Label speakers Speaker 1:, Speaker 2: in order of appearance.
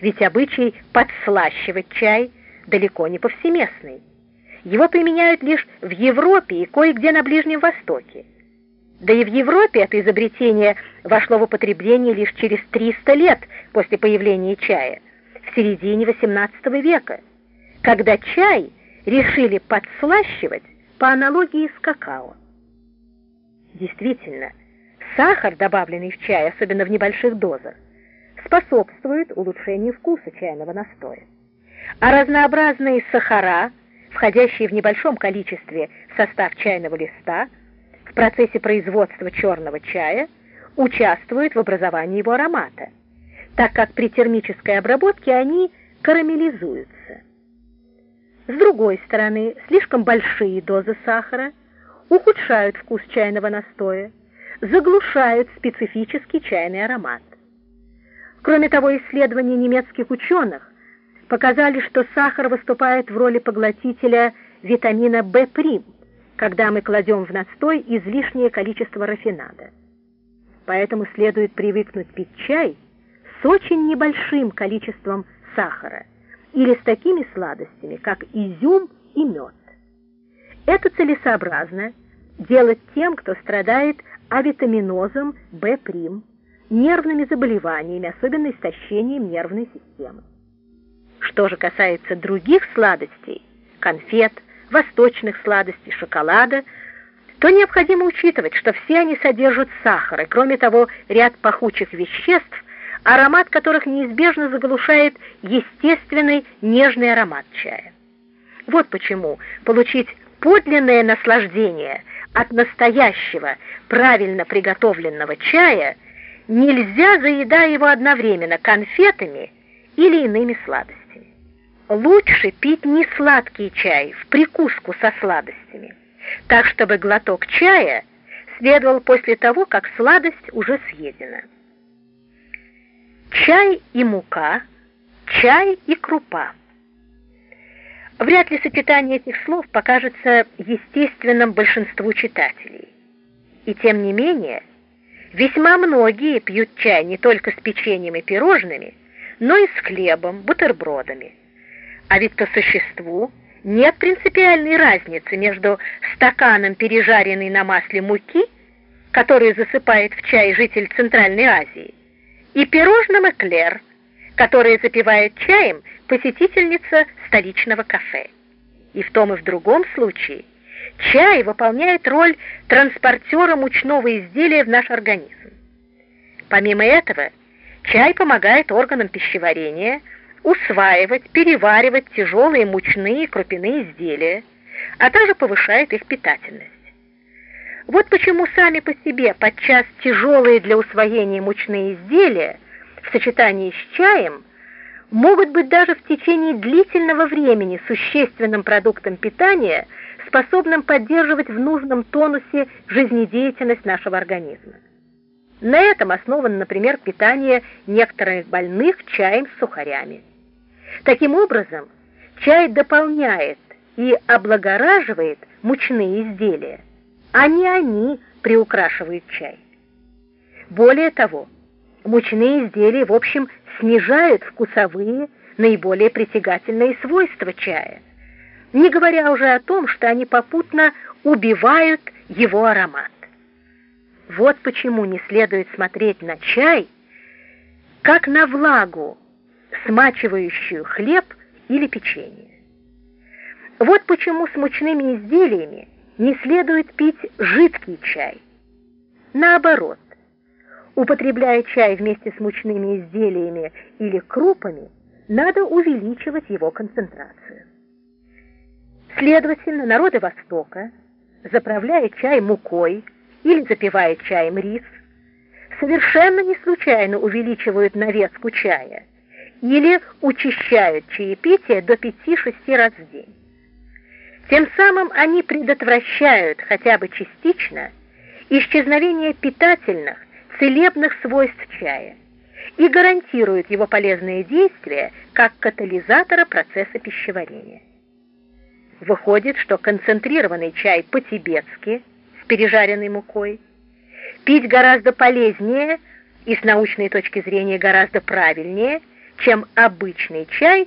Speaker 1: ведь обычай подслащивать чай далеко не повсеместный. Его применяют лишь в Европе и кое-где на Ближнем Востоке. Да и в Европе это изобретение вошло в употребление лишь через 300 лет после появления чая, в середине XVIII века, когда чай решили подслащивать по аналогии с какао. Действительно, сахар, добавленный в чай, особенно в небольших дозах, способствует улучшению вкуса чайного настоя. А разнообразные сахара, входящие в небольшом количестве в состав чайного листа, в процессе производства черного чая участвуют в образовании его аромата, так как при термической обработке они карамелизуются. С другой стороны, слишком большие дозы сахара ухудшают вкус чайного настоя, заглушают специфический чайный аромат. Кроме того, исследования немецких ученых показали, что сахар выступает в роли поглотителя витамина В', когда мы кладем в настой излишнее количество рафинада. Поэтому следует привыкнуть пить чай с очень небольшим количеством сахара или с такими сладостями, как изюм и мед. Это целесообразно делать тем, кто страдает авитаминозом В', нервными заболеваниями, особенно истощением нервной системы. Что же касается других сладостей, конфет, восточных сладостей, шоколада, то необходимо учитывать, что все они содержат сахар, и кроме того ряд пахучих веществ, аромат которых неизбежно заглушает естественный нежный аромат чая. Вот почему получить подлинное наслаждение от настоящего, правильно приготовленного чая нельзя, заедая его одновременно конфетами или иными сладостями. Лучше пить не сладкий чай в прикуску со сладостями, так чтобы глоток чая следовал после того, как сладость уже съедена. Чай и мука, чай и крупа. Вряд ли сочетание этих слов покажется естественным большинству читателей. И тем не менее, весьма многие пьют чай не только с печеньем и пирожными, но и с хлебом, бутербродами. А ведь по существу нет принципиальной разницы между стаканом пережаренной на масле муки, которую засыпает в чай житель Центральной Азии, и пирожным эклер, которое запивает чаем посетительница столичного кафе. И в том и в другом случае чай выполняет роль транспортера мучного изделия в наш организм. Помимо этого, чай помогает органам пищеварения – усваивать, переваривать тяжелые мучные и крупяные изделия, а также повышает их питательность. Вот почему сами по себе подчас тяжелые для усвоения мучные изделия в сочетании с чаем могут быть даже в течение длительного времени существенным продуктом питания, способным поддерживать в нужном тонусе жизнедеятельность нашего организма. На этом основано, например, питание некоторых больных чаем с сухарями. Таким образом, чай дополняет и облагораживает мучные изделия, а не они приукрашивают чай. Более того, мучные изделия, в общем, снижают вкусовые, наиболее притягательные свойства чая, не говоря уже о том, что они попутно убивают его аромат. Вот почему не следует смотреть на чай, как на влагу, смачивающую хлеб или печенье. Вот почему с мучными изделиями не следует пить жидкий чай. Наоборот, употребляя чай вместе с мучными изделиями или крупами, надо увеличивать его концентрацию. Следовательно, народы Востока, заправляя чай мукой или запивая чаем рис, совершенно не случайно увеличивают навеску чая – или учащают чаепитие до 5-6 раз в день. Тем самым они предотвращают хотя бы частично исчезновение питательных, целебных свойств чая и гарантируют его полезные действия как катализатора процесса пищеварения. Выходит, что концентрированный чай по-тибетски с пережаренной мукой пить гораздо полезнее и с научной точки зрения гораздо правильнее – чем обычный чай